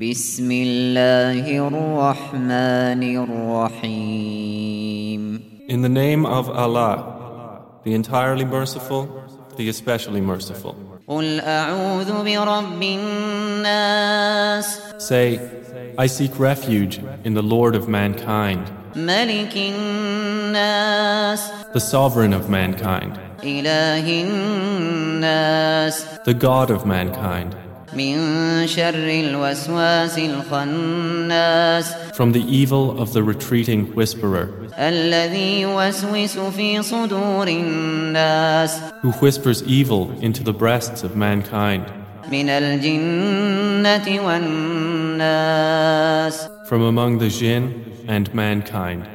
بسم الله الرحمن الرحيم In the name of Allah, the entirely merciful, the especially merciful. قل أعوذ برب الناس Say, I seek refuge in the Lord of mankind, ملك الناس the sovereign of mankind, إله الناس the God of mankind, من شر الوسواس الخناس from the evil of the retreating whisperer, الذي يوسوس في صدور الناس who whispers evil into the breasts of mankind, من الجنة والناس from among the jinn and mankind.